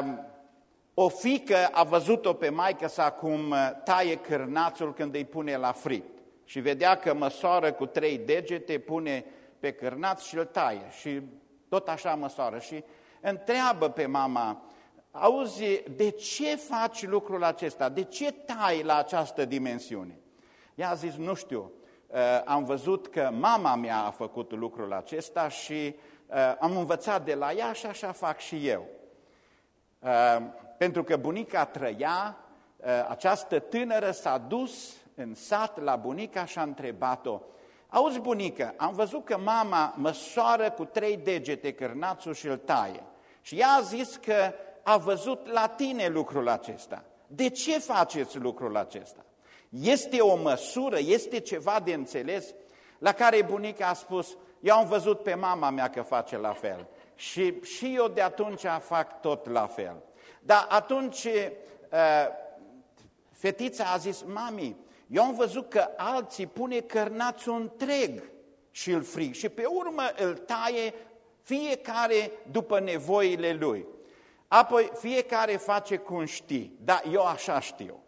um, o fică a văzut-o pe maică sa cum uh, taie cârnațul când îi pune la fript și vedea că măsoară cu trei degete, pune pe cârnaț și îl taie și tot așa măsoară și întreabă pe mama, auzi, de ce faci lucrul acesta? De ce tai la această dimensiune? Ea a zis, nu știu, uh, am văzut că mama mea a făcut lucrul acesta și uh, am învățat de la ea și așa fac și eu. Uh, pentru că bunica trăia, această tânără s-a dus în sat la bunica și a întrebat-o, Auzi, bunică, am văzut că mama măsoară cu trei degete cârnațul și îl taie. Și ea a zis că a văzut la tine lucrul acesta. De ce faceți lucrul acesta? Este o măsură, este ceva de înțeles la care bunica a spus, eu am văzut pe mama mea că face la fel și, și eu de atunci fac tot la fel. Dar atunci uh, fetița a zis, mami, eu am văzut că alții pune cărnațul întreg și îl frig și pe urmă îl taie fiecare după nevoile lui. Apoi fiecare face cum știi, dar eu așa știu.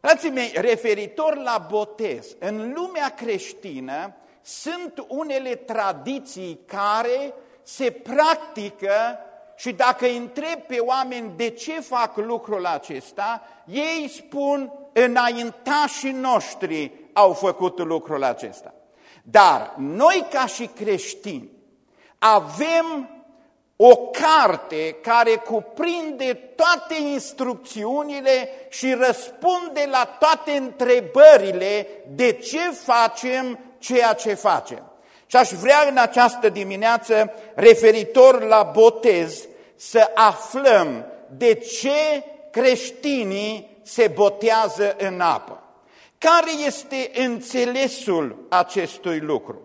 Frații mei, referitor la botez, în lumea creștină sunt unele tradiții care se practică și dacă întreb pe oameni de ce fac lucrul acesta, ei spun înaintașii noștri au făcut lucrul acesta. Dar noi ca și creștini avem o carte care cuprinde toate instrucțiunile și răspunde la toate întrebările de ce facem ceea ce facem. Și aș vrea în această dimineață, referitor la botez, să aflăm de ce creștinii se botează în apă. Care este înțelesul acestui lucru?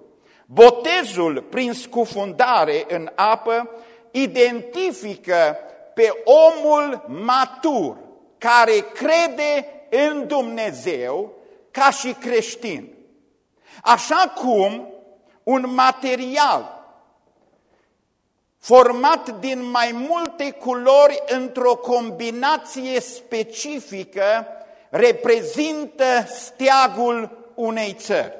Botezul prin scufundare în apă identifică pe omul matur care crede în Dumnezeu ca și creștin. Așa cum un material format din mai multe culori într-o combinație specifică, reprezintă steagul unei țări.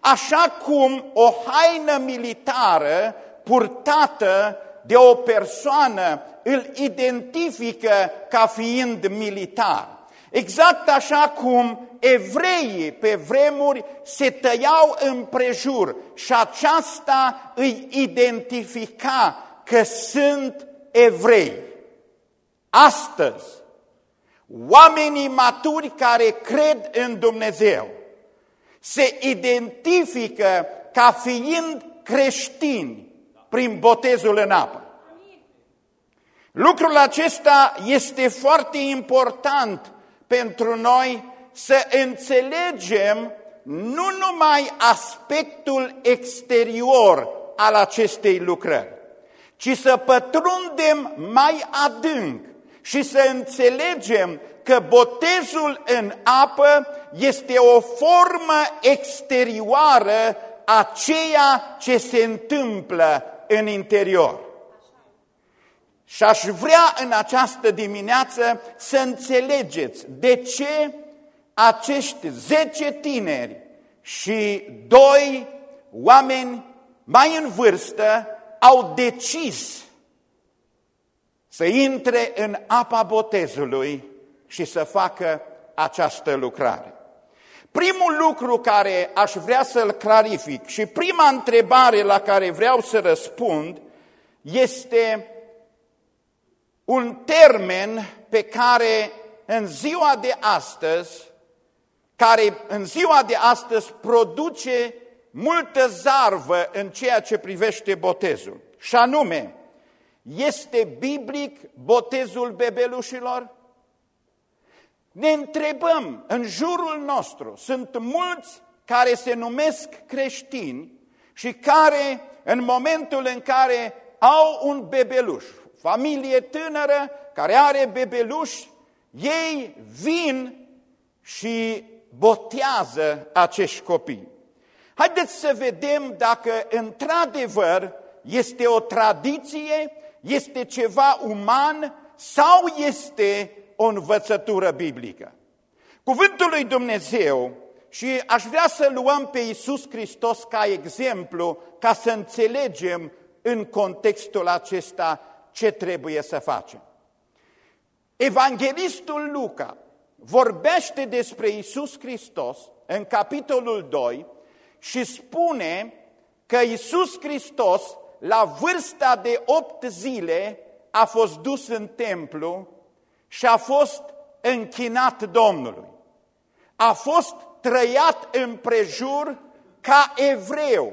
Așa cum o haină militară purtată de o persoană îl identifică ca fiind militar. Exact așa cum evreii pe vremuri se tăiau împrejur și aceasta îi identifica că sunt evrei. Astăzi, oamenii maturi care cred în Dumnezeu se identifică ca fiind creștini prin botezul în apă. Lucrul acesta este foarte important pentru noi să înțelegem nu numai aspectul exterior al acestei lucrări, ci să pătrundem mai adânc și să înțelegem că botezul în apă este o formă exterioară a ceea ce se întâmplă în interior. Și aș vrea în această dimineață să înțelegeți de ce acești zece tineri și doi oameni mai în vârstă au decis să intre în apa botezului și să facă această lucrare. Primul lucru care aș vrea să-l clarific și prima întrebare la care vreau să răspund este un termen pe care în ziua de astăzi, care în ziua de astăzi produce multă zarvă în ceea ce privește botezul. Și anume, este biblic botezul bebelușilor? Ne întrebăm, în jurul nostru sunt mulți care se numesc creștini și care, în momentul în care au un bebeluș, familie tânără care are bebeluși, ei vin și botează acești copii. Haideți să vedem dacă într-adevăr este o tradiție, Este ceva uman sau este o învățătură biblică? Cuvântul lui Dumnezeu și aș vrea să luăm pe Iisus Hristos ca exemplu ca să înțelegem în contextul acesta ce trebuie să facem. Evanghelistul Luca vorbește despre Iisus Hristos în capitolul 2 și spune că Iisus Hristos la vârsta de opt zile a fost dus în templu și a fost închinat Domnului. A fost trăiat împrejur ca evreu.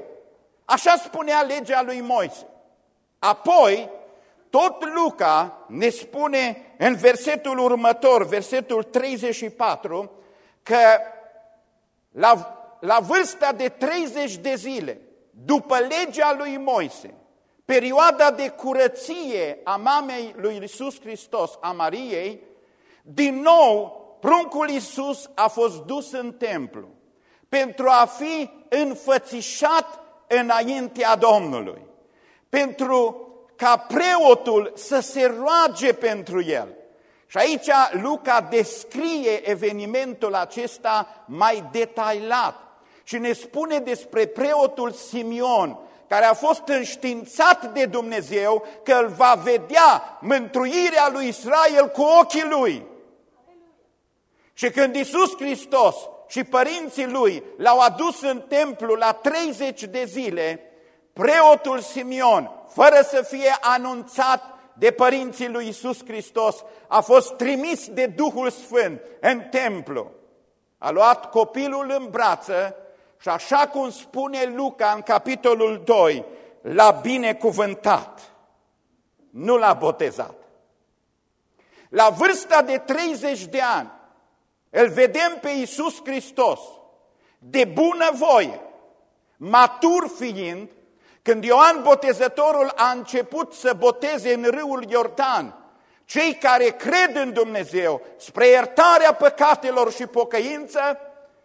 Așa spunea legea lui Moise. Apoi, tot Luca ne spune în versetul următor, versetul 34, că la, la vârsta de 30 de zile, după legea lui Moise, perioada de curăție a mamei lui Iisus Hristos, a Mariei, din nou pruncul Iisus a fost dus în templu pentru a fi înfățișat înaintea Domnului, pentru ca preotul să se roage pentru el. Și aici Luca descrie evenimentul acesta mai detaliat și ne spune despre preotul Simion, care a fost înștiințat de Dumnezeu că îl va vedea mântuirea lui Israel cu ochii lui. Și când Iisus Hristos și părinții lui l-au adus în templu la 30 de zile, preotul Simion, fără să fie anunțat de părinții lui Iisus Hristos, a fost trimis de Duhul Sfânt în templu. A luat copilul în brață și așa cum spune Luca în capitolul 2, l-a binecuvântat, nu l-a botezat. La vârsta de 30 de ani, îl vedem pe Iisus Hristos, de bună voie, matur fiind, când Ioan Botezătorul a început să boteze în râul Iordan, cei care cred în Dumnezeu spre iertarea păcatelor și pocăință,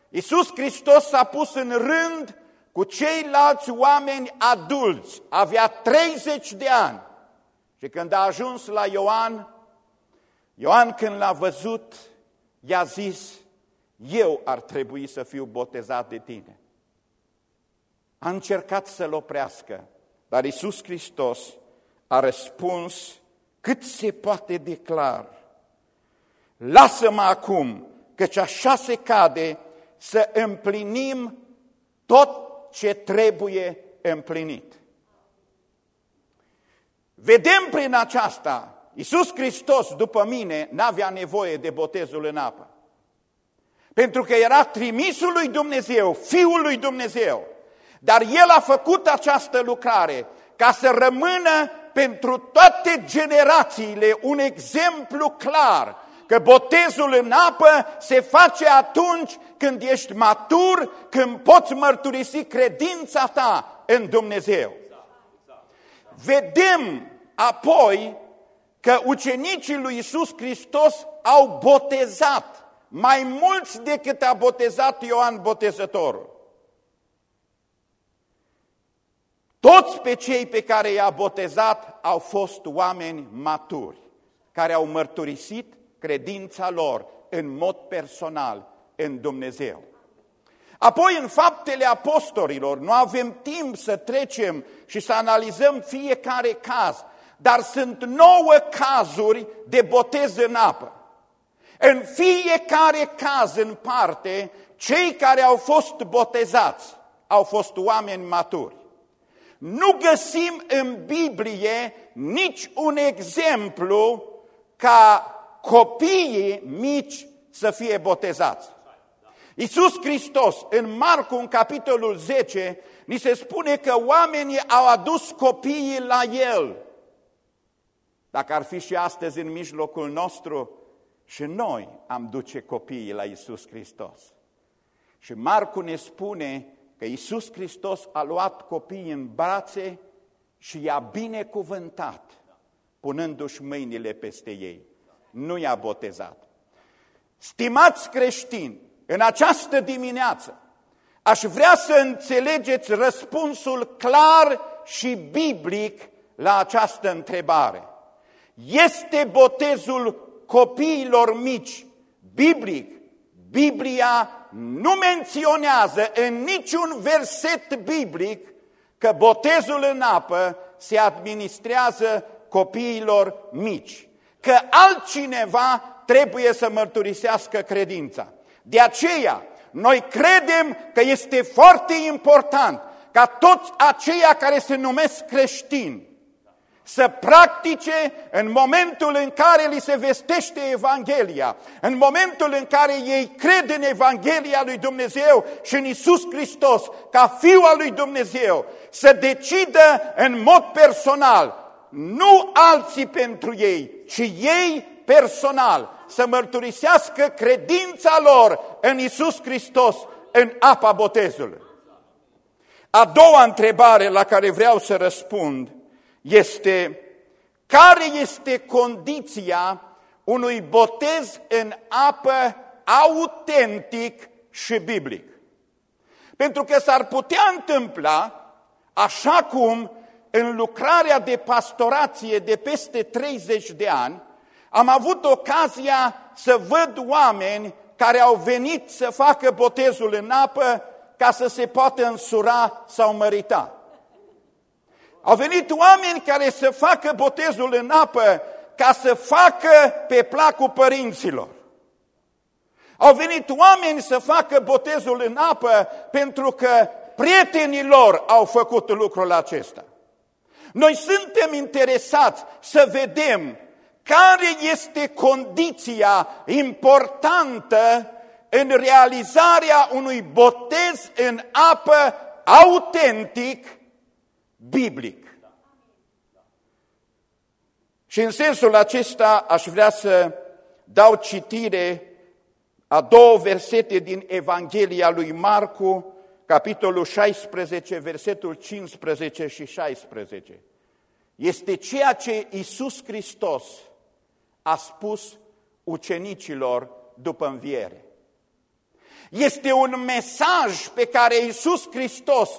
Iisus Hristos s-a pus în rând cu ceilalți oameni adulți, avea 30 de ani. Și când a ajuns la Ioan, Ioan când l-a văzut, i-a zis, eu ar trebui să fiu botezat de tine. A încercat să-l oprească, dar Iisus Hristos a răspuns cât se poate de clar. Lasă-mă acum, căci așa se cade să împlinim tot ce trebuie împlinit. Vedem prin aceasta Iisus Hristos, după mine, n-avea nevoie de botezul în apă. Pentru că era trimisul lui Dumnezeu, Fiul lui Dumnezeu. Dar El a făcut această lucrare ca să rămână pentru toate generațiile un exemplu clar că botezul în apă se face atunci când ești matur, când poți mărturisi credința ta în Dumnezeu. Vedem apoi că ucenicii lui Isus Hristos au botezat mai mulți decât a botezat Ioan Botezătorul. Toți pe cei pe care i-a botezat au fost oameni maturi, care au mărturisit credința lor în mod personal în Dumnezeu. Apoi, în faptele apostolilor, nu avem timp să trecem și să analizăm fiecare caz, dar sunt nouă cazuri de botez în apă. În fiecare caz în parte, cei care au fost botezați au fost oameni maturi. Nu găsim în Biblie nici un exemplu ca copiii mici să fie botezați. Iisus Hristos, în Marcu, în capitolul 10, ni se spune că oamenii au adus copiii la El. Dacă ar fi și astăzi în mijlocul nostru, și noi am duce copiii la Iisus Hristos. Și Marcu ne spune că Iisus Hristos a luat copiii în brațe și i-a binecuvântat, punându-și mâinile peste ei. Nu i-a botezat. Stimați creștini, în această dimineață aș vrea să înțelegeți răspunsul clar și biblic la această întrebare. este botezul copiilor mici, biblic. Biblia nu menționează în niciun verset biblic că botezul în apă se administrează copiilor mici, că altcineva trebuie să mărturisească credința. De aceea, noi credem că este foarte important ca toți aceia care se numesc creștini să practice în momentul în care li se vestește Evanghelia, în momentul în care ei cred în Evanghelia lui Dumnezeu și în Isus Hristos ca Fiul al lui Dumnezeu, să decidă în mod personal, nu alții pentru ei, ci ei personal, să mărturisească credința lor în Isus Hristos, în apa botezului. A doua întrebare la care vreau să răspund este care este condiția unui botez în apă autentic și biblic. Pentru că s-ar putea întâmpla, așa cum în lucrarea de pastorație de peste 30 de ani, am avut ocazia să văd oameni care au venit să facă botezul în apă ca să se poată însura sau mărita. Au venit oameni care să facă botezul în apă ca să facă pe placul părinților. Au venit oameni să facă botezul în apă pentru că prietenii lor au făcut lucrul acesta. Noi suntem interesați să vedem care este condiția importantă în realizarea unui botez în apă autentic biblic. Și în sensul acesta aș vrea să dau citire a două versete din Evanghelia lui Marcu, capitolul 16, versetul 15 și 16. Este ceea ce Iisus Hristos a spus ucenicilor după înviere. Este un mesaj pe care Iisus Hristos,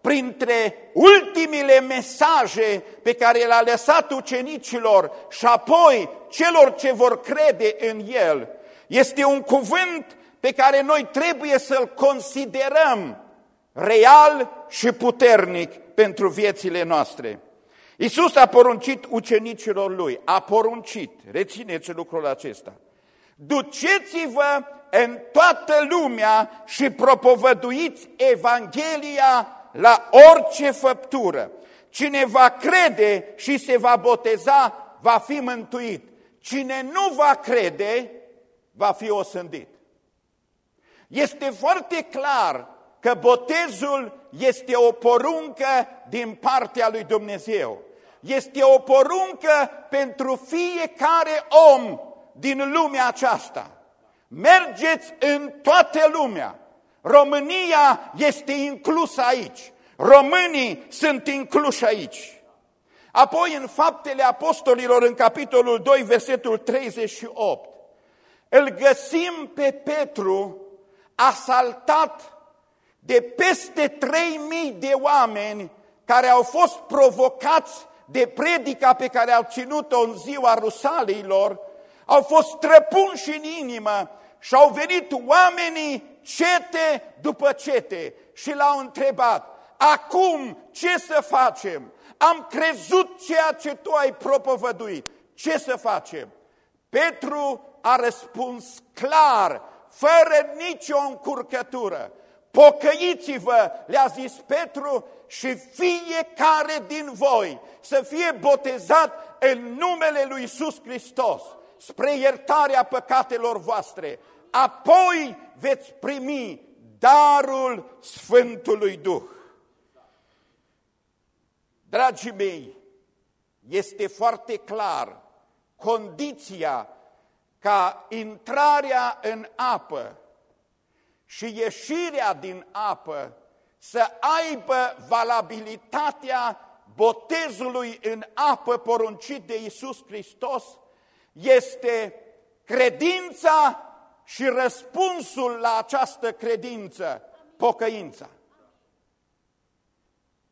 printre ultimile mesaje pe care le-a lăsat ucenicilor și apoi celor ce vor crede în El, este un cuvânt pe care noi trebuie să-l considerăm real și puternic pentru viețile noastre. Iisus a poruncit ucenicilor lui, a poruncit, rețineți lucrul acesta, duceți-vă în toată lumea și propovăduiți Evanghelia la orice făptură. Cine va crede și se va boteza, va fi mântuit. Cine nu va crede, va fi osândit. Este foarte clar că botezul este o poruncă din partea lui Dumnezeu este o poruncă pentru fiecare om din lumea aceasta. Mergeți în toată lumea. România este inclusă aici. Românii sunt incluși aici. Apoi în Faptele Apostolilor, în capitolul 2, versetul 38, îl găsim pe Petru asaltat de peste 3000 de oameni care au fost provocați de predica pe care au ținut-o în ziua Rusaleilor, au fost trăpunși în inimă și au venit oamenii cete după cete și l-au întrebat, acum ce să facem? Am crezut ceea ce tu ai propovăduit, ce să facem? Petru a răspuns clar, fără nicio încurcătură, pocăiți-vă, le-a zis Petru, și fiecare din voi să fie botezat în numele lui Iisus Hristos spre iertarea păcatelor voastre. Apoi veți primi darul Sfântului Duh. Dragii mei, este foarte clar condiția ca intrarea în apă și ieșirea din apă să aibă valabilitatea botezului în apă poruncit de Iisus Hristos este credința și răspunsul la această credință, pocăința.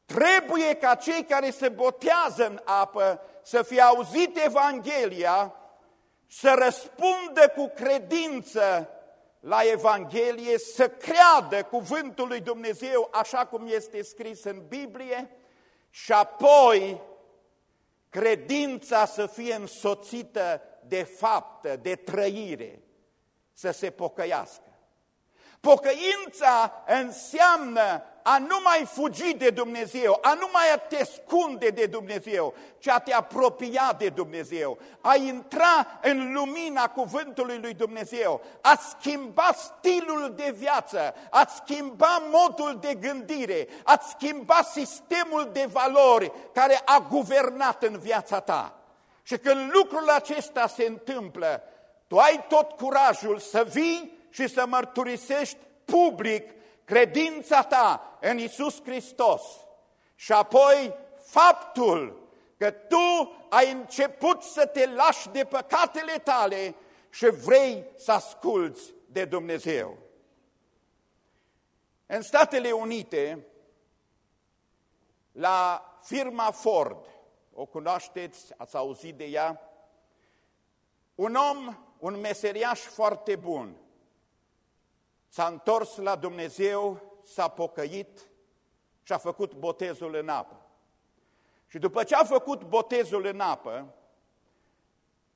Trebuie ca cei care se botează în apă să fie auzit Evanghelia, să răspundă cu credință la Evanghelie, să creadă cuvântul lui Dumnezeu așa cum este scris în Biblie și apoi credința să fie însoțită de faptă, de trăire, să se pocăiască. Pocăința înseamnă a nu mai fugi de Dumnezeu, a nu mai te scunde de Dumnezeu, ci a te apropia de Dumnezeu, a intra în lumina cuvântului lui Dumnezeu, a schimba stilul de viață, a schimba modul de gândire, a schimba sistemul de valori care a guvernat în viața ta. Și când lucrul acesta se întâmplă, tu ai tot curajul să vii și să mărturisești public credința ta în Isus Hristos și apoi faptul că tu ai început să te lași de păcatele tale și vrei să asculți de Dumnezeu. În Statele Unite, la firma Ford, o cunoașteți, ați auzit de ea, un om, un meseriaș foarte bun, s-a întors la Dumnezeu, s-a pocăit și a făcut botezul în apă. Și după ce a făcut botezul în apă,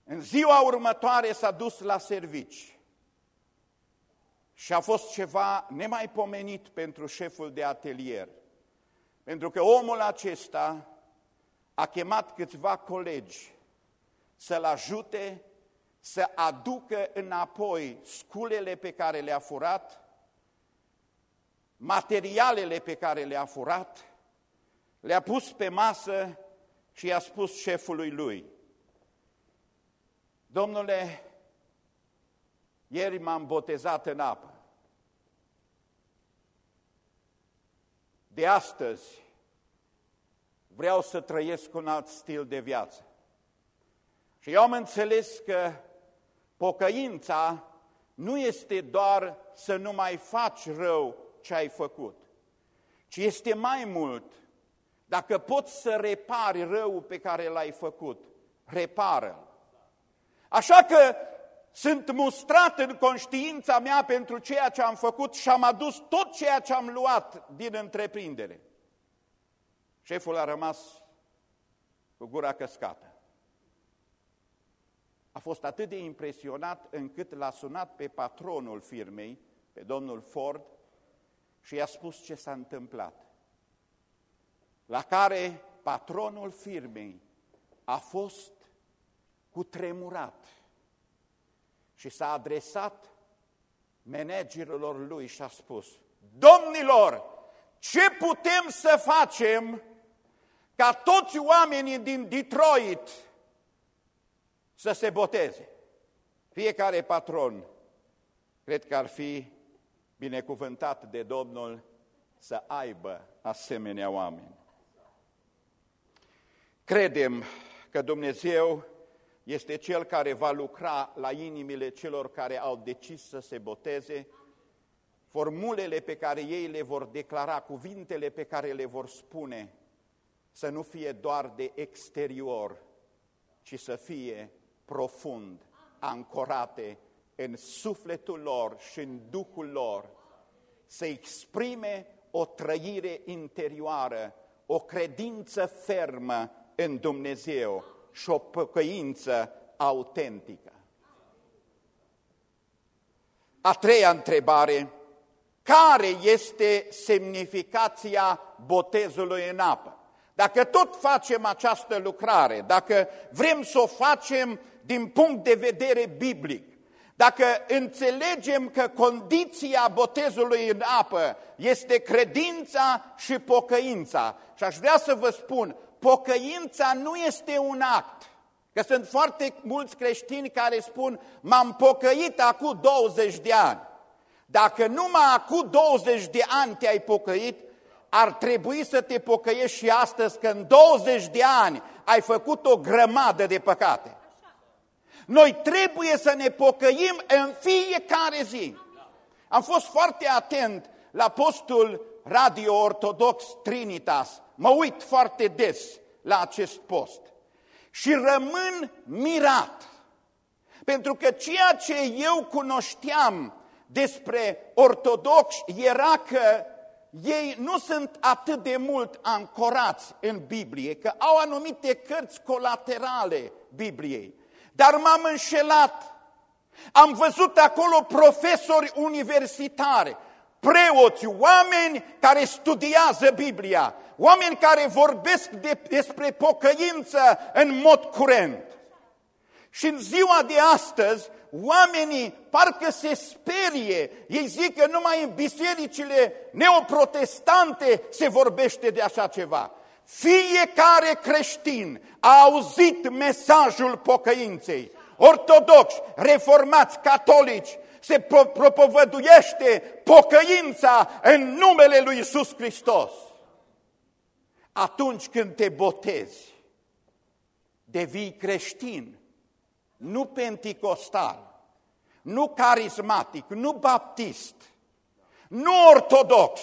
în ziua următoare s-a dus la servici. Și a fost ceva nemaipomenit pentru șeful de atelier. Pentru că omul acesta a chemat câțiva colegi să-l ajute să aducă înapoi sculele pe care le-a furat, materialele pe care le-a furat, le-a pus pe masă și i-a spus șefului lui, Domnule, ieri m-am botezat în apă. De astăzi vreau să trăiesc un alt stil de viață. Și eu am înțeles că Pocăința nu este doar să nu mai faci rău ce ai făcut, ci este mai mult. Dacă poți să repari răul pe care l-ai făcut, repară Așa că sunt mustrat în conștiința mea pentru ceea ce am făcut și am adus tot ceea ce am luat din întreprindere. Șeful a rămas cu gura căscată a fost atât de impresionat încât l-a sunat pe patronul firmei, pe domnul Ford, și i-a spus ce s-a întâmplat. La care patronul firmei a fost cutremurat și s-a adresat managerilor lui și a spus, Domnilor, ce putem să facem ca toți oamenii din Detroit să se boteze. Fiecare patron cred că ar fi binecuvântat de Domnul să aibă asemenea oameni. Credem că Dumnezeu este Cel care va lucra la inimile celor care au decis să se boteze, formulele pe care ei le vor declara, cuvintele pe care le vor spune, să nu fie doar de exterior, ci să fie profund ancorate în sufletul lor și în Duhul lor, să exprime o trăire interioară, o credință fermă în Dumnezeu și o păcăință autentică. A treia întrebare, care este semnificația botezului în apă? Dacă tot facem această lucrare, dacă vrem să o facem din punct de vedere biblic, dacă înțelegem că condiția botezului în apă este credința și pocăința, și aș vrea să vă spun, pocăința nu este un act, că sunt foarte mulți creștini care spun, m-am pocăit acum 20 de ani. Dacă numai acum 20 de ani te-ai pocăit, ar trebui să te pocăiești și astăzi, că în 20 de ani ai făcut o grămadă de păcate. Noi trebuie să ne pocăim în fiecare zi. Am fost foarte atent la postul radio ortodox Trinitas. Mă uit foarte des la acest post. Și rămân mirat. Pentru că ceea ce eu cunoșteam despre ortodoxi era că ei nu sunt atât de mult ancorați în Biblie, că au anumite cărți colaterale Bibliei. Dar m-am înșelat. Am văzut acolo profesori universitari, preoți, oameni care studiază Biblia, oameni care vorbesc de, despre pocăință în mod curent. Și în ziua de astăzi, oamenii parcă se sperie. Ei zic că numai în bisericile neoprotestante se vorbește de așa ceva. Fiecare creștin a auzit mesajul pocăinței. Ortodoxi, reformați, catolici, se propovăduiește pocăința în numele lui Isus Hristos. Atunci când te botezi, devii creștin, nu penticostal, nu carismatic, nu baptist, nu ortodox.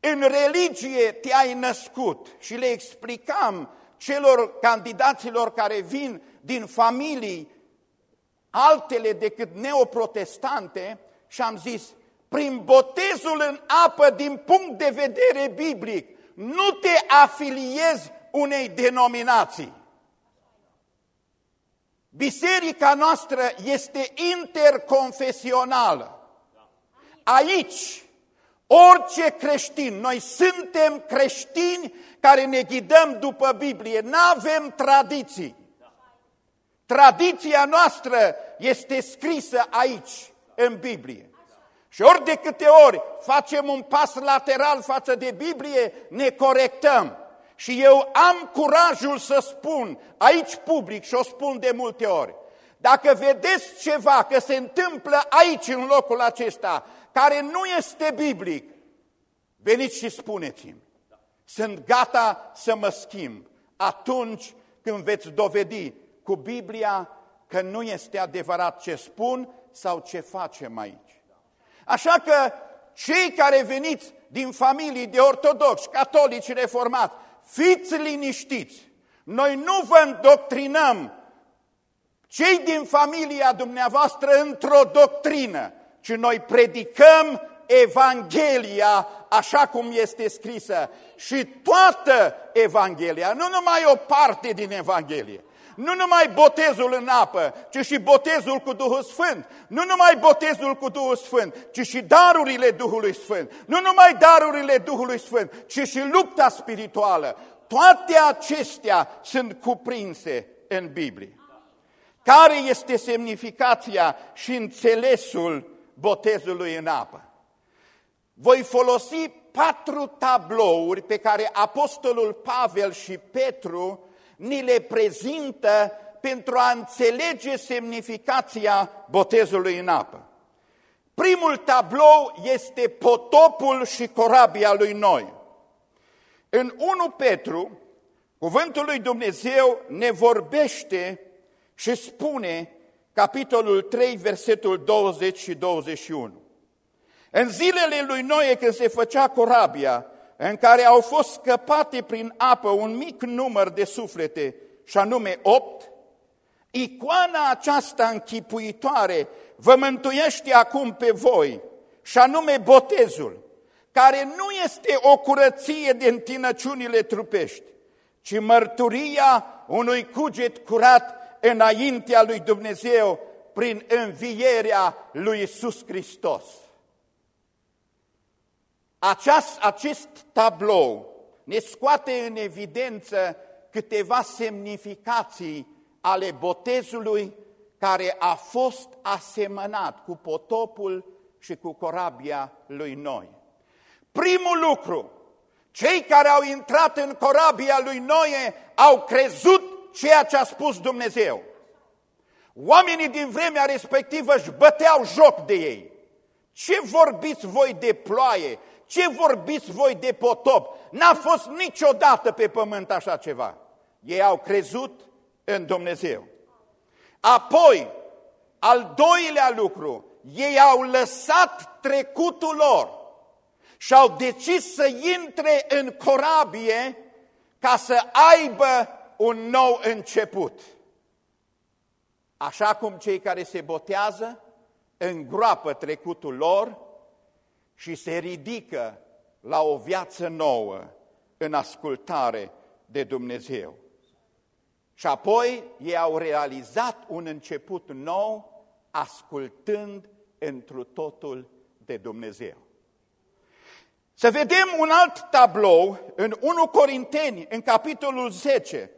În religie te-ai născut și le explicam celor candidaților care vin din familii altele decât neoprotestante și am zis, prin botezul în apă din punct de vedere biblic, nu te afiliezi unei denominații. Biserica noastră este interconfesională. Aici, orice creștin, noi suntem creștini care ne ghidăm după Biblie, nu avem tradiții. Tradiția noastră este scrisă aici, în Biblie. Și ori de câte ori facem un pas lateral față de Biblie, ne corectăm. Și eu am curajul să spun aici public și o spun de multe ori. Dacă vedeți ceva că se întâmplă aici, în locul acesta, care nu este biblic, veniți și spuneți-mi. Sunt gata să mă schimb atunci când veți dovedi cu Biblia că nu este adevărat ce spun sau ce facem aici. Așa că cei care veniți din familii de ortodoxi, catolici, reformați, fiți liniștiți, noi nu vă îndoctrinăm cei din familia dumneavoastră într-o doctrină, ci noi predicăm Evanghelia așa cum este scrisă și toată Evanghelia, nu numai o parte din Evanghelie. Nu numai botezul în apă, ci și botezul cu Duhul Sfânt. Nu numai botezul cu Duhul Sfânt, ci și darurile Duhului Sfânt. Nu numai darurile Duhului Sfânt, ci și lupta spirituală. Toate acestea sunt cuprinse în Biblie. Care este semnificația și înțelesul botezului în apă? Voi folosi patru tablouri pe care Apostolul Pavel și Petru ni le prezintă pentru a înțelege semnificația botezului în apă. Primul tablou este potopul și corabia lui Noi. În 1 Petru, cuvântul lui Dumnezeu ne vorbește și spune, capitolul 3, versetul 20 și 21. În zilele lui Noe, când se făcea corabia, în care au fost scăpate prin apă un mic număr de suflete, și anume opt, icoana aceasta închipuitoare vă mântuiește acum pe voi, și anume botezul, care nu este o curăție de întinăciunile trupești, ci mărturia unui cuget curat înaintea lui Dumnezeu prin învierea lui Isus Hristos. Aceast, acest tablou ne scoate în evidență câteva semnificații ale botezului care a fost asemănat cu potopul și cu corabia lui Noi. Primul lucru, cei care au intrat în corabia lui Noe au crezut ceea ce a spus Dumnezeu. Oamenii din vremea respectivă își băteau joc de ei. Ce vorbiți voi de ploaie? Ce vorbiți voi de potop? N-a fost niciodată pe pământ așa ceva. Ei au crezut în Dumnezeu. Apoi, al doilea lucru, ei au lăsat trecutul lor și au decis să intre în corabie ca să aibă un nou început. Așa cum cei care se botează îngroapă trecutul lor și se ridică la o viață nouă în ascultare de Dumnezeu. Și apoi ei au realizat un început nou ascultând întru totul de Dumnezeu. Să vedem un alt tablou în 1 Corinteni, în capitolul 10.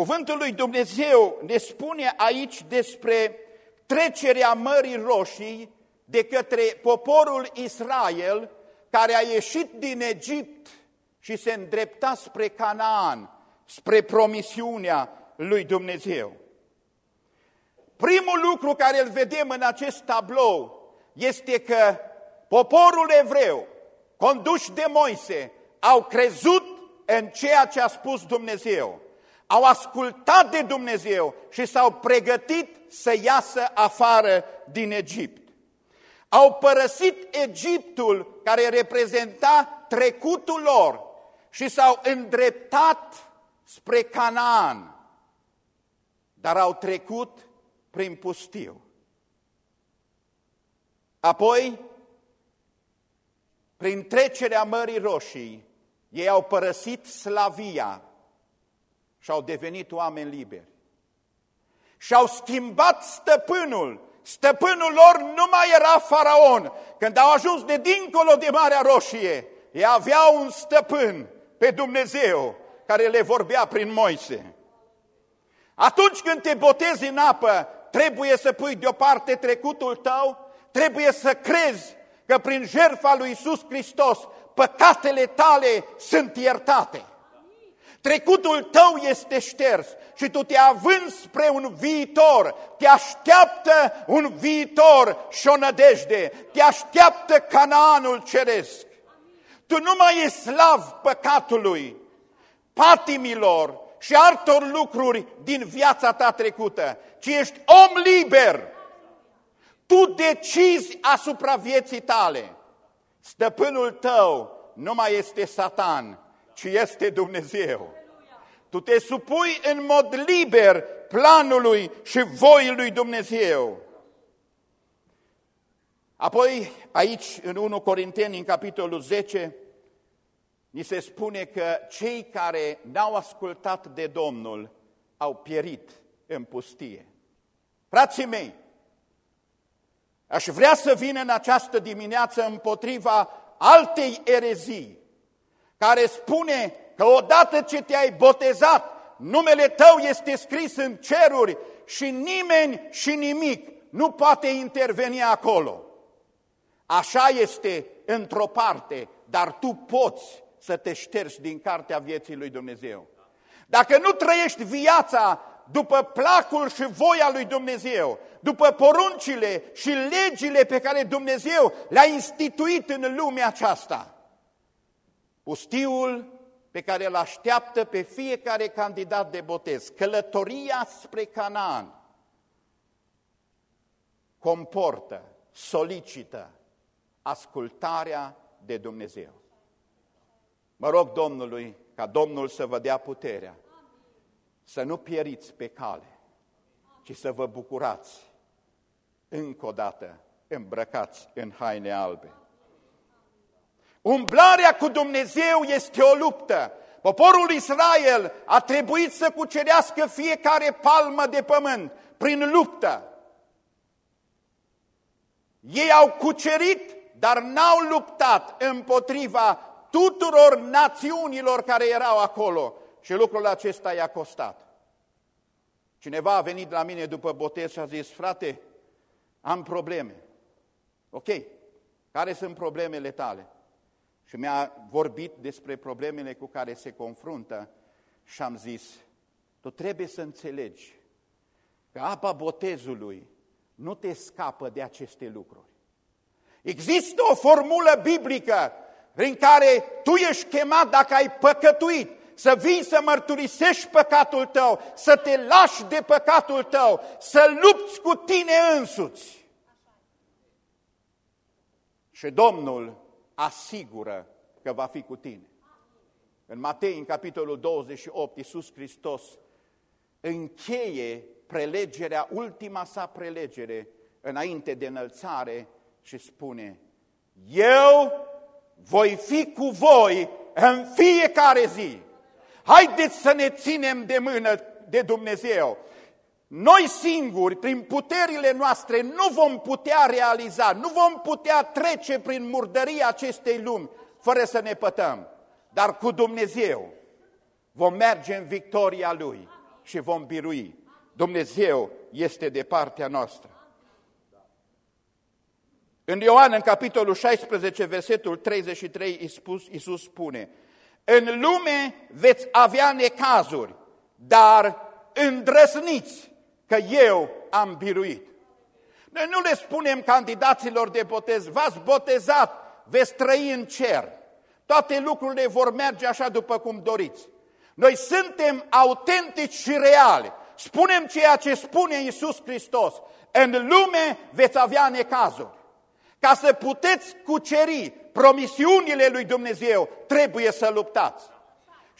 Cuvântul lui Dumnezeu ne spune aici despre trecerea Mării Roșii de către poporul Israel care a ieșit din Egipt și se îndrepta spre Canaan, spre promisiunea lui Dumnezeu. Primul lucru care îl vedem în acest tablou este că poporul evreu, conduși de Moise, au crezut în ceea ce a spus Dumnezeu. Au ascultat de Dumnezeu și s-au pregătit să iasă afară din Egipt. Au părăsit Egiptul care reprezenta trecutul lor și s-au îndreptat spre Canaan, dar au trecut prin pustiu. Apoi, prin trecerea Mării Roșii, ei au părăsit Slavia și au devenit oameni liberi. Și au schimbat stăpânul. Stăpânul lor nu mai era faraon. Când au ajuns de dincolo de Marea Roșie, ei aveau un stăpân pe Dumnezeu care le vorbea prin Moise. Atunci când te botezi în apă, trebuie să pui deoparte trecutul tău, trebuie să crezi că prin jertfa lui Isus Hristos păcatele tale sunt iertate. Trecutul tău este șters și tu te având spre un viitor, te așteaptă un viitor și o nădejde, te așteaptă Canaanul ceresc. Tu nu mai ești slav păcatului, patimilor și altor lucruri din viața ta trecută, ci ești om liber. Tu decizi asupra vieții tale. Stăpânul tău nu mai este Satan, ci este Dumnezeu. Tu te supui în mod liber planului și voii lui Dumnezeu. Apoi, aici, în 1 Corinteni, în capitolul 10, ni se spune că cei care n-au ascultat de Domnul au pierit în pustie. Frații mei, aș vrea să vin în această dimineață împotriva altei erezii, care spune că odată ce te-ai botezat, numele tău este scris în ceruri și nimeni și nimic nu poate interveni acolo. Așa este într-o parte, dar tu poți să te ștergi din cartea vieții lui Dumnezeu. Dacă nu trăiești viața după placul și voia lui Dumnezeu, după poruncile și legile pe care Dumnezeu le-a instituit în lumea aceasta, pustiul pe care îl așteaptă pe fiecare candidat de botez, călătoria spre Canaan, comportă, solicită ascultarea de Dumnezeu. Mă rog Domnului ca Domnul să vă dea puterea, să nu pieriți pe cale, ci să vă bucurați încă o dată îmbrăcați în haine albe. Umblarea cu Dumnezeu este o luptă. Poporul Israel a trebuit să cucerească fiecare palmă de pământ prin luptă. Ei au cucerit, dar n-au luptat împotriva tuturor națiunilor care erau acolo. Și lucrul acesta i-a costat. Cineva a venit la mine după botez și a zis, frate, am probleme. Ok, care sunt problemele tale? Și mi-a vorbit despre problemele cu care se confruntă și am zis, tu trebuie să înțelegi că apa botezului nu te scapă de aceste lucruri. Există o formulă biblică prin care tu ești chemat dacă ai păcătuit, să vii să mărturisești păcatul tău, să te lași de păcatul tău, să lupți cu tine însuți. Și Domnul asigură că va fi cu tine. În Matei, în capitolul 28, Iisus Hristos încheie prelegerea, ultima sa prelegere, înainte de înălțare și spune, Eu voi fi cu voi în fiecare zi. Haideți să ne ținem de mână de Dumnezeu. Noi singuri, prin puterile noastre, nu vom putea realiza, nu vom putea trece prin murdăria acestei lumi fără să ne pătăm. Dar cu Dumnezeu vom merge în victoria Lui și vom birui. Dumnezeu este de partea noastră. În Ioan, în capitolul 16, versetul 33, Iisus, Iisus spune, În lume veți avea necazuri, dar îndrăsniți că eu am biruit. Noi nu le spunem candidaților de botez, v-ați botezat, veți trăi în cer. Toate lucrurile vor merge așa după cum doriți. Noi suntem autentici și reali. Spunem ceea ce spune Iisus Hristos. În lume veți avea necazuri. Ca să puteți cuceri promisiunile lui Dumnezeu, trebuie să luptați.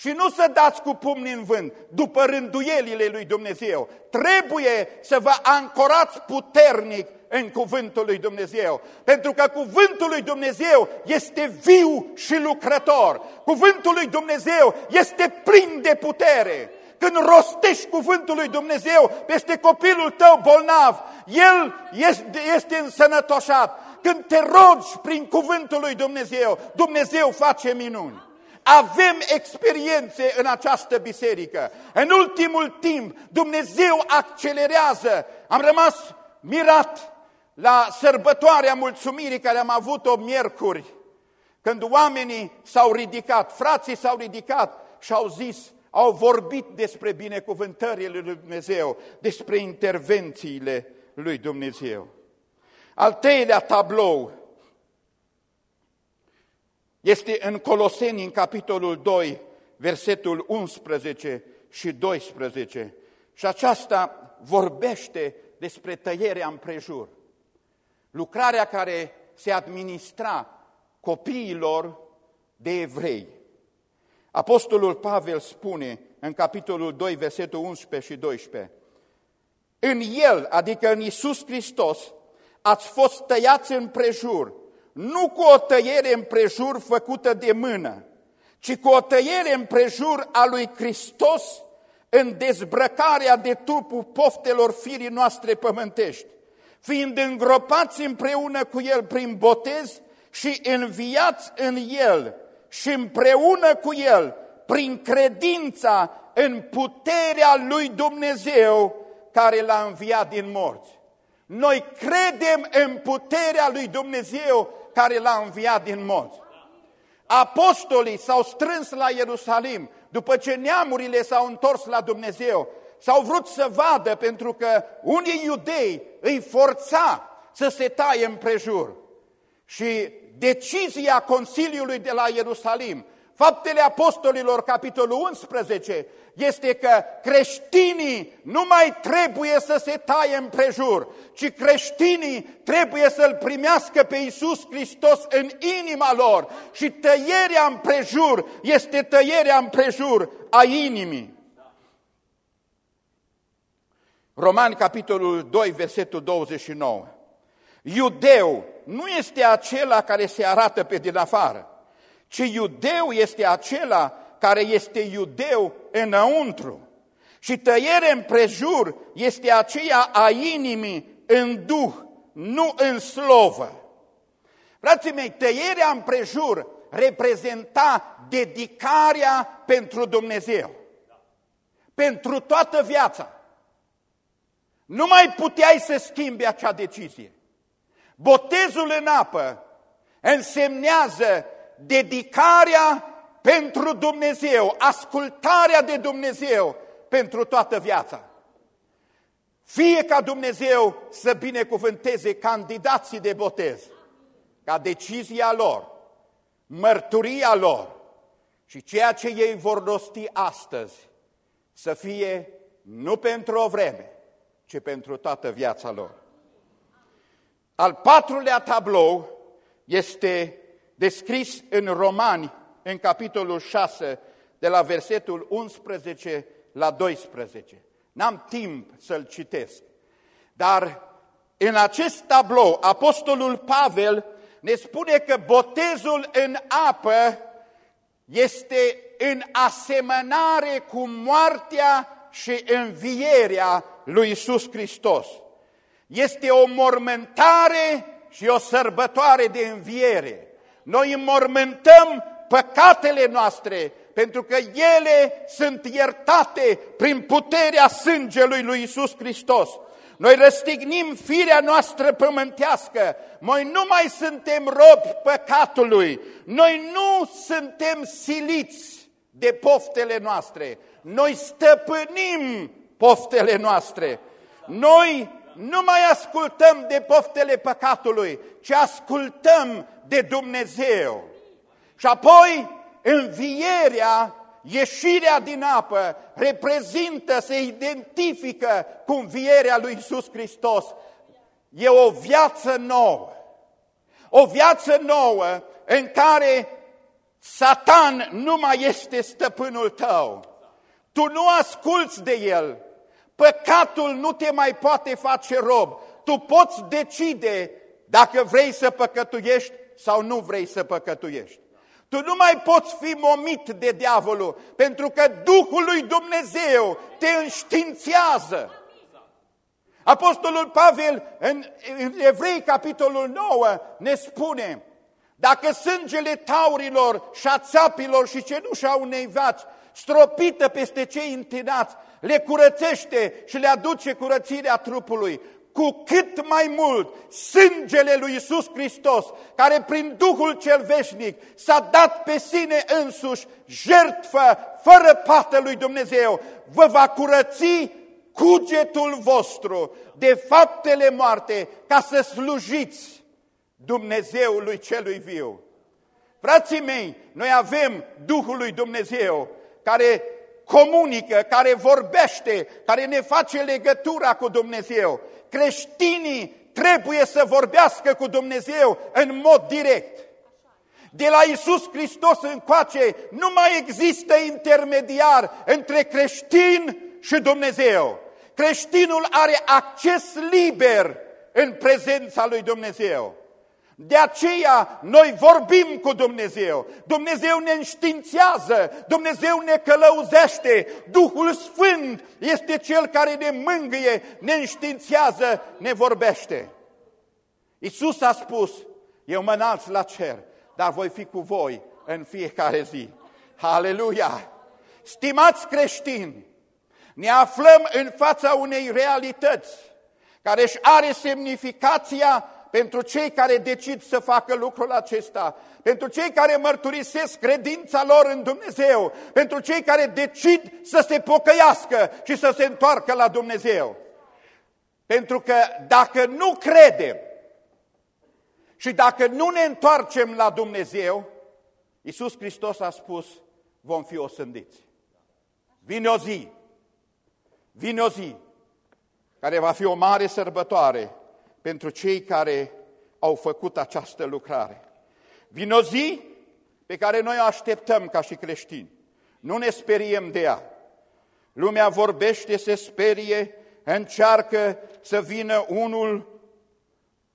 Și nu să dați cu pumni în vânt după rânduielile lui Dumnezeu. Trebuie să vă ancorați puternic în cuvântul lui Dumnezeu. Pentru că cuvântul lui Dumnezeu este viu și lucrător. Cuvântul lui Dumnezeu este plin de putere. Când rostești cuvântul lui Dumnezeu peste copilul tău bolnav, el este, este însănătoșat. Când te rogi prin cuvântul lui Dumnezeu, Dumnezeu face minuni. Avem experiențe în această biserică. În ultimul timp, Dumnezeu accelerează. Am rămas mirat la sărbătoarea mulțumirii care am avut-o miercuri, când oamenii s-au ridicat, frații s-au ridicat și au zis, au vorbit despre binecuvântările lui Dumnezeu, despre intervențiile lui Dumnezeu. Al treilea tablou este în Coloseni, în capitolul 2, versetul 11 și 12. Și aceasta vorbește despre tăierea împrejur. Lucrarea care se administra copiilor de evrei. Apostolul Pavel spune în capitolul 2, versetul 11 și 12, În El, adică în Isus Hristos, ați fost tăiați împrejur, nu cu o tăiere împrejur făcută de mână, ci cu o tăiere împrejur a lui Hristos în dezbrăcarea de trupul poftelor firii noastre pământești, fiind îngropați împreună cu El prin botez și înviați în El și împreună cu El prin credința în puterea lui Dumnezeu care l-a înviat din morți. Noi credem în puterea lui Dumnezeu care l-a înviat din morți. Apostolii s-au strâns la Ierusalim după ce neamurile s-au întors la Dumnezeu. S-au vrut să vadă pentru că unii iudei îi forța să se taie împrejur. Și decizia Consiliului de la Ierusalim, faptele apostolilor, capitolul 11, este că creștinii nu mai trebuie să se taie împrejur, ci creștinii trebuie să-L primească pe Iisus Hristos în inima lor și tăierea împrejur este tăierea împrejur a inimii. Romani, capitolul 2, versetul 29. Iudeu nu este acela care se arată pe din afară, ci iudeu este acela care este iudeu înăuntru. Și tăiere împrejur este aceea a inimii în duh, nu în slovă. Frații mei, tăierea împrejur reprezenta dedicarea pentru Dumnezeu. Pentru toată viața. Nu mai puteai să schimbi acea decizie. Botezul în apă însemnează dedicarea pentru Dumnezeu, ascultarea de Dumnezeu pentru toată viața. Fie ca Dumnezeu să binecuvânteze candidații de botez, ca decizia lor, mărturia lor și ceea ce ei vor rosti astăzi să fie nu pentru o vreme, ci pentru toată viața lor. Al patrulea tablou este descris în Romani în capitolul 6, de la versetul 11 la 12. N-am timp să-l citesc, dar în acest tablou, Apostolul Pavel ne spune că botezul în apă este în asemănare cu moartea și învierea lui Isus Hristos. Este o mormântare și o sărbătoare de înviere. Noi înmormântăm păcatele noastre, pentru că ele sunt iertate prin puterea sângelui lui Isus Hristos. Noi răstignim firea noastră pământească, noi nu mai suntem robi păcatului, noi nu suntem siliți de poftele noastre, noi stăpânim poftele noastre. Noi nu mai ascultăm de poftele păcatului, ci ascultăm de Dumnezeu. Și apoi învierea, ieșirea din apă, reprezintă, se identifică cu învierea lui Isus Hristos. E o viață nouă. O viață nouă în care Satan nu mai este stăpânul tău. Tu nu asculți de el. Păcatul nu te mai poate face rob. Tu poți decide dacă vrei să păcătuiești sau nu vrei să păcătuiești. Tu nu mai poți fi momit de diavolul, pentru că Duhul lui Dumnezeu te înștiințează. Apostolul Pavel în Evrei, capitolul 9, ne spune, dacă sângele taurilor și a țapilor și cenușa unei vaci stropită peste cei întinați, le curățește și le aduce curățirea trupului, cu cât mai mult sângele lui Isus Hristos, care prin Duhul cel veșnic s-a dat pe sine însuși jertfă fără pată lui Dumnezeu, vă va curăți cugetul vostru de faptele moarte ca să slujiți Dumnezeului celui viu. Frații mei, noi avem Duhul lui Dumnezeu care comunică, care vorbește, care ne face legătura cu Dumnezeu. Creștinii trebuie să vorbească cu Dumnezeu în mod direct. De la Isus Hristos încoace nu mai există intermediar între creștin și Dumnezeu. Creștinul are acces liber în prezența lui Dumnezeu. De aceea noi vorbim cu Dumnezeu, Dumnezeu ne înștiințează, Dumnezeu ne călăuzește, Duhul Sfânt este Cel care ne mângâie, ne înștiințează, ne vorbește. Iisus a spus, eu mă înalț la cer, dar voi fi cu voi în fiecare zi. Aleluia! Stimați creștini, ne aflăm în fața unei realități care își are semnificația pentru cei care decid să facă lucrul acesta, pentru cei care mărturisesc credința lor în Dumnezeu, pentru cei care decid să se pocăiască și să se întoarcă la Dumnezeu. Pentru că dacă nu credem și dacă nu ne întoarcem la Dumnezeu, Iisus Hristos a spus, vom fi osândiți. Vine o zi, vine o zi care va fi o mare sărbătoare pentru cei care au făcut această lucrare. Vine o zi pe care noi o așteptăm ca și creștini. Nu ne speriem de ea. Lumea vorbește, se sperie, încearcă să vină unul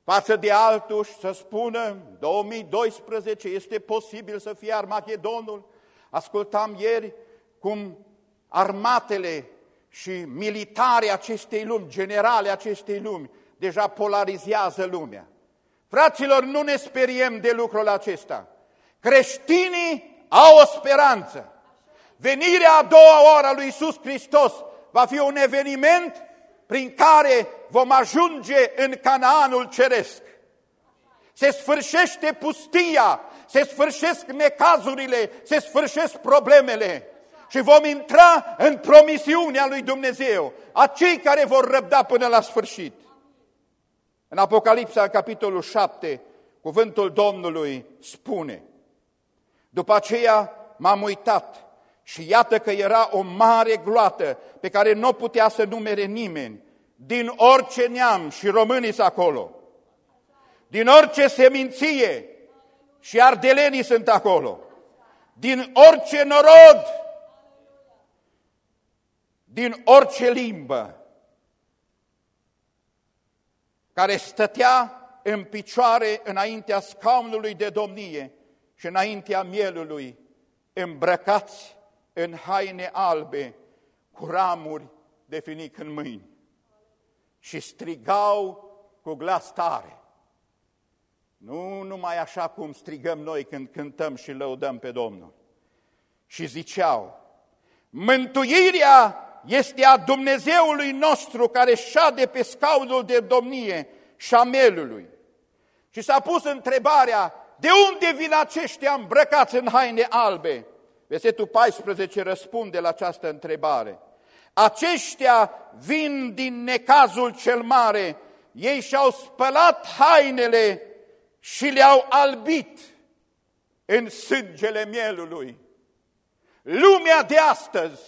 față de altul și să spună 2012 este posibil să fie Armagedonul. Ascultam ieri cum armatele și militare acestei lumi, generale acestei lumi, deja polarizează lumea. Fraților, nu ne speriem de lucrul acesta. Creștinii au o speranță. Venirea a doua oară a lui Iisus Hristos va fi un eveniment prin care vom ajunge în Canaanul Ceresc. Se sfârșește pustia, se sfârșesc necazurile, se sfârșesc problemele și vom intra în promisiunea lui Dumnezeu, a cei care vor răbda până la sfârșit. În Apocalipsa, în capitolul 7, cuvântul Domnului spune, După aceea m-am uitat și iată că era o mare gloată pe care nu putea să numere nimeni, din orice neam și româniți acolo, din orice seminție și ardelenii sunt acolo, din orice norod din orice limbă care stătea în picioare înaintea scaunului de domnie și înaintea mielului, îmbrăcați în haine albe, cu ramuri de finic în mâini. Și strigau cu glas tare. Nu numai așa cum strigăm noi când cântăm și lăudăm pe Domnul. Și ziceau, mântuirea este a Dumnezeului nostru care șade pe scaunul de domnie și a melului. Și s-a pus întrebarea, de unde vin aceștia îmbrăcați în haine albe? Versetul 14 răspunde la această întrebare. Aceștia vin din necazul cel mare, ei și-au spălat hainele și le-au albit în sângele mielului. Lumea de astăzi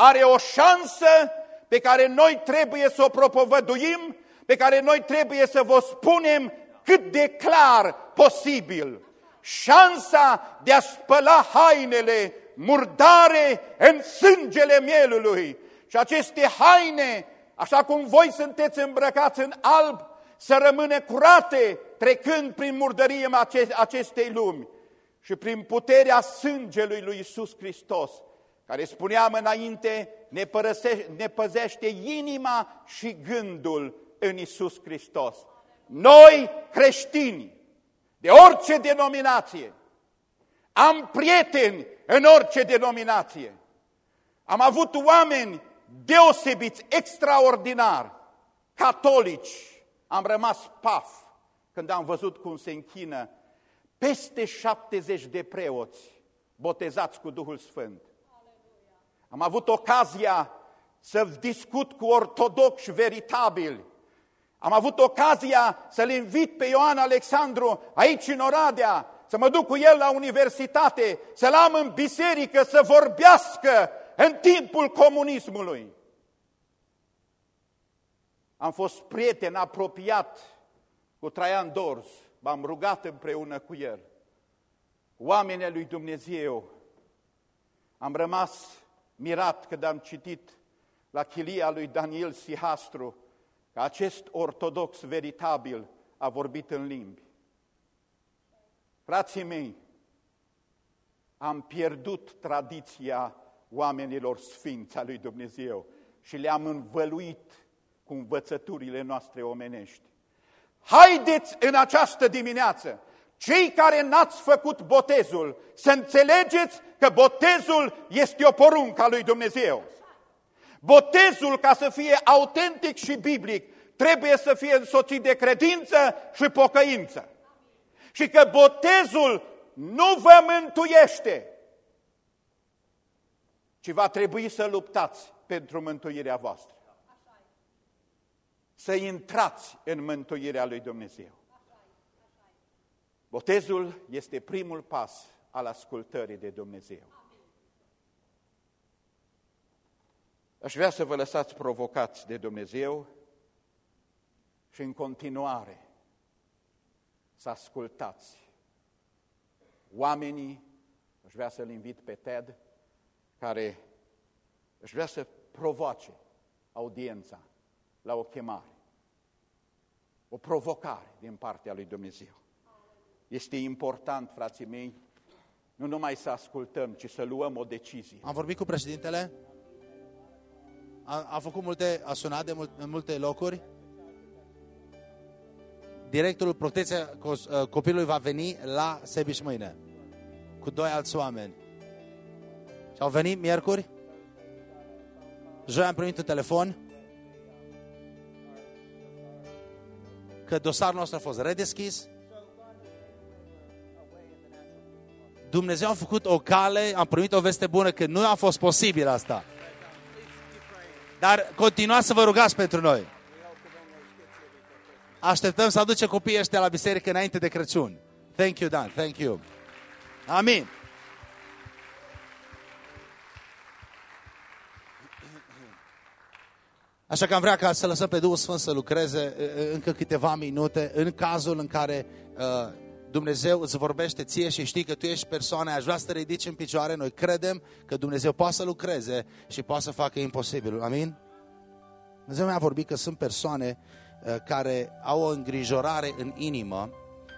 are o șansă pe care noi trebuie să o propovăduim, pe care noi trebuie să vă spunem cât de clar posibil. Șansa de a spăla hainele murdare în sângele mielului. Și aceste haine, așa cum voi sunteți îmbrăcați în alb, să rămână curate trecând prin murdărie acestei lumi și prin puterea sângelui lui Isus Hristos, care spuneam înainte, ne, părăsește, ne păzește inima și gândul în Isus Hristos. Noi creștini, de orice denominație, am prieteni în orice denominație, am avut oameni deosebiți, extraordinar, catolici, am rămas paf când am văzut cum se închină peste 70 de preoți botezați cu Duhul Sfânt. Am avut ocazia să discut cu ortodoxi veritabili. Am avut ocazia să-l invit pe Ioan Alexandru aici în Oradea, să mă duc cu el la universitate, să-l am în biserică, să vorbească în timpul comunismului. Am fost prieten apropiat cu Traian Dors, m-am rugat împreună cu el. Oamenii lui Dumnezeu, am rămas mirat când am citit la chilia lui Daniel Sihastru că acest ortodox veritabil a vorbit în limbi. Frații mei, am pierdut tradiția oamenilor sfinți a lui Dumnezeu și le-am învăluit cu învățăturile noastre omenești. Haideți în această dimineață, cei care n-ați făcut botezul, să înțelegeți că botezul este o poruncă a lui Dumnezeu. Botezul, ca să fie autentic și biblic, trebuie să fie însoțit de credință și pocăință. Și că botezul nu vă mântuiește, ci va trebui să luptați pentru mântuirea voastră. Să intrați în mântuirea lui Dumnezeu. Botezul este primul pas al ascultării de Dumnezeu. Aș vrea să vă lăsați provocați de Dumnezeu și în continuare să ascultați oamenii, aș vrea să-l invit pe Ted, care își vrea să provoace audiența la o chemare, o provocare din partea lui Dumnezeu. Este important, frații mei, nu numai să ascultăm, ci să luăm o decizie. Am vorbit cu președintele, a, a făcut multe, a sunat de mult, în multe locuri. Directorul protecția ă, copilului va veni la Sebiș mâine, cu doi alți oameni. Și au venit miercuri, joi am primit un telefon, că dosarul nostru a fost redeschis, Dumnezeu a făcut o cale, am primit o veste bună că nu a fost posibil asta. Dar continuați să vă rugați pentru noi. Așteptăm să aduce copiii ăștia la biserică înainte de Crăciun. Thank you, Dan. Thank you. Amin. Așa că am vrea ca să lăsăm pe Duhul Sfânt să lucreze încă câteva minute în cazul în care uh, Dumnezeu îți vorbește ție și știi că tu ești persoana, aș vrea să te ridici în picioare, noi credem că Dumnezeu poate să lucreze și poate să facă imposibilul. Amin? Dumnezeu mi-a vorbit că sunt persoane uh, care au o îngrijorare în inimă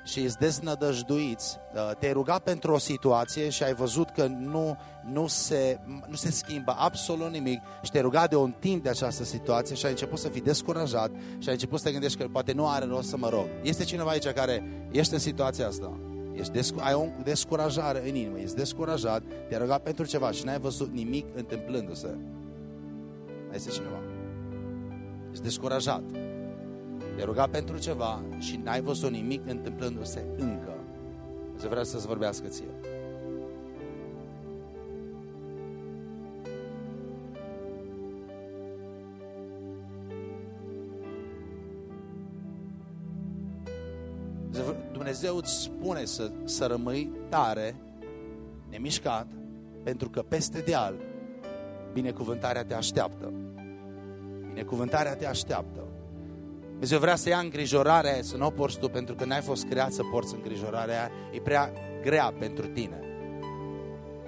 și ești deznădăjduiți, uh, te-ai rugat pentru o situație și ai văzut că nu, nu, se, nu se schimbă absolut nimic și te-ai rugat de un timp de această situație și ai început să fii descurajat și ai început să te gândești că poate nu are rost să mă rog. Este cineva aici care ești în situația asta? Ești descu- ai o descurajare în inimă, ești descurajat, te-ai rugat pentru ceva și n-ai văzut nimic întâmplându-se. Este cineva. Ești descurajat. Te ruga pentru ceva și n-ai văzut nimic întâmplându-se încă. Să vrea să-ți vorbească ție. Dumnezeu îți spune să, să rămâi tare, nemișcat, pentru că peste deal binecuvântarea te așteaptă. Binecuvântarea te așteaptă. Dumnezeu vrea să ia îngrijorarea aia, să nu o porți tu, pentru că n-ai fost creat să porți îngrijorarea aia, e prea grea pentru tine.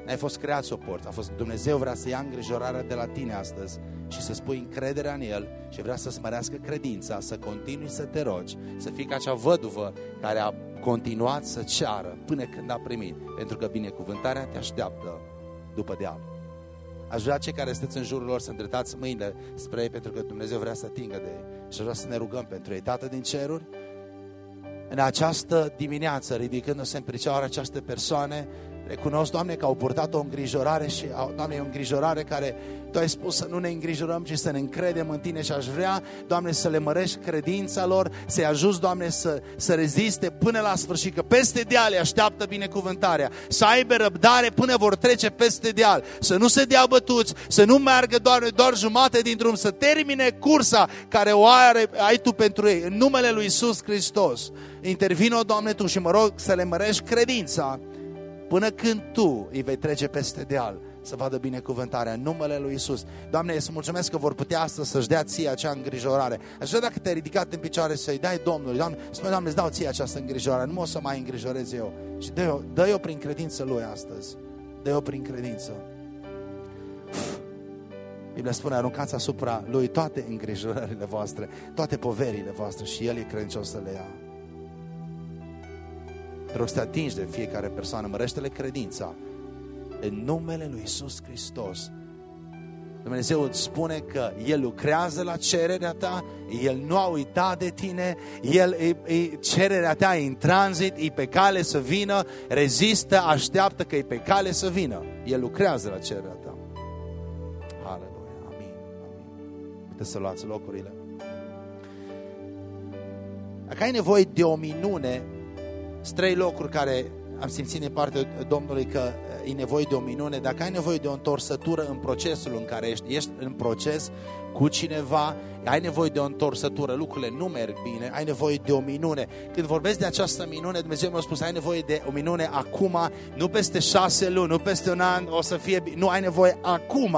N-ai fost creat să o porți. A fost, Dumnezeu vrea să ia îngrijorarea de la tine astăzi și să spui încrederea în El și vrea să smărească credința, să continui să te rogi, să fii ca acea văduvă care a continuat să ceară până când a primit, pentru că binecuvântarea te așteaptă după deal. Aș vrea cei care sunteți în jurul lor să îndreptați mâinile spre ei pentru că Dumnezeu vrea să atingă de ei. Și vrea să ne rugăm pentru ei. Tată din ceruri, în această dimineață, ridicându-se în picioare aceste persoane, Recunosc, Doamne, că au purtat o îngrijorare și, Doamne, e o îngrijorare care Tu ai spus să nu ne îngrijorăm, ci să ne încredem în Tine și aș vrea, Doamne, să le mărești credința lor, să-i ajuți, Doamne, să, să reziste până la sfârșit, că peste deal așteaptă binecuvântarea, să aibă răbdare până vor trece peste deal, să nu se dea bătuți, să nu meargă, Doamne, doar jumate din drum, să termine cursa care o ai, ai Tu pentru ei, în numele Lui Isus Hristos. Intervino, Doamne, Tu și mă rog să le mărești credința până când Tu îi vei trece peste deal să vadă binecuvântarea în numele Lui Isus. Doamne, îți mulțumesc că vor putea astăzi să-și dea ție acea îngrijorare. Aș vrea dacă te-ai ridicat în picioare să-i dai Domnului. Doamne, spune, Doamne, îți dau ție această îngrijorare. Nu mă o să mai îngrijorez eu. Și dă-i-o, dă prin credință Lui astăzi. Dă-i-o prin credință. Biblia spune, aruncați asupra Lui toate îngrijorările voastre, toate poverile voastre și El e credincios să le ia. Te rog să te atingi de fiecare persoană, mărește-le credința. În numele Lui Isus Hristos, Dumnezeu îți spune că El lucrează la cererea ta, El nu a uitat de tine, El, e, e, cererea ta e în tranzit, e pe cale să vină, rezistă, așteaptă că e pe cale să vină. El lucrează la cererea ta. Aleluia, amin, amin. Puteți să luați locurile. Dacă ai nevoie de o minune, sunt trei locuri care am simțit din partea Domnului că e nevoie de o minune. Dacă ai nevoie de o întorsătură în procesul în care ești, ești în proces cu cineva, ai nevoie de o întorsătură, lucrurile nu merg bine, ai nevoie de o minune. Când vorbesc de această minune, Dumnezeu mi-a spus, ai nevoie de o minune acum, nu peste șase luni, nu peste un an, o să fie bine. Nu, ai nevoie acum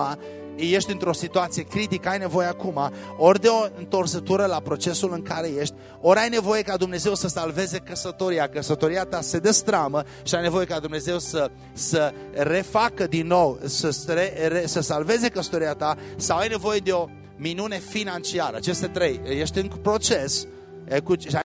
ești într-o situație critică, ai nevoie acum ori de o întorsătură la procesul în care ești, ori ai nevoie ca Dumnezeu să salveze căsătoria, căsătoria ta se destramă și ai nevoie ca Dumnezeu să, să refacă din nou, să, să, re, să salveze căsătoria ta sau ai nevoie de o minune financiară. Aceste trei, ești în proces cu,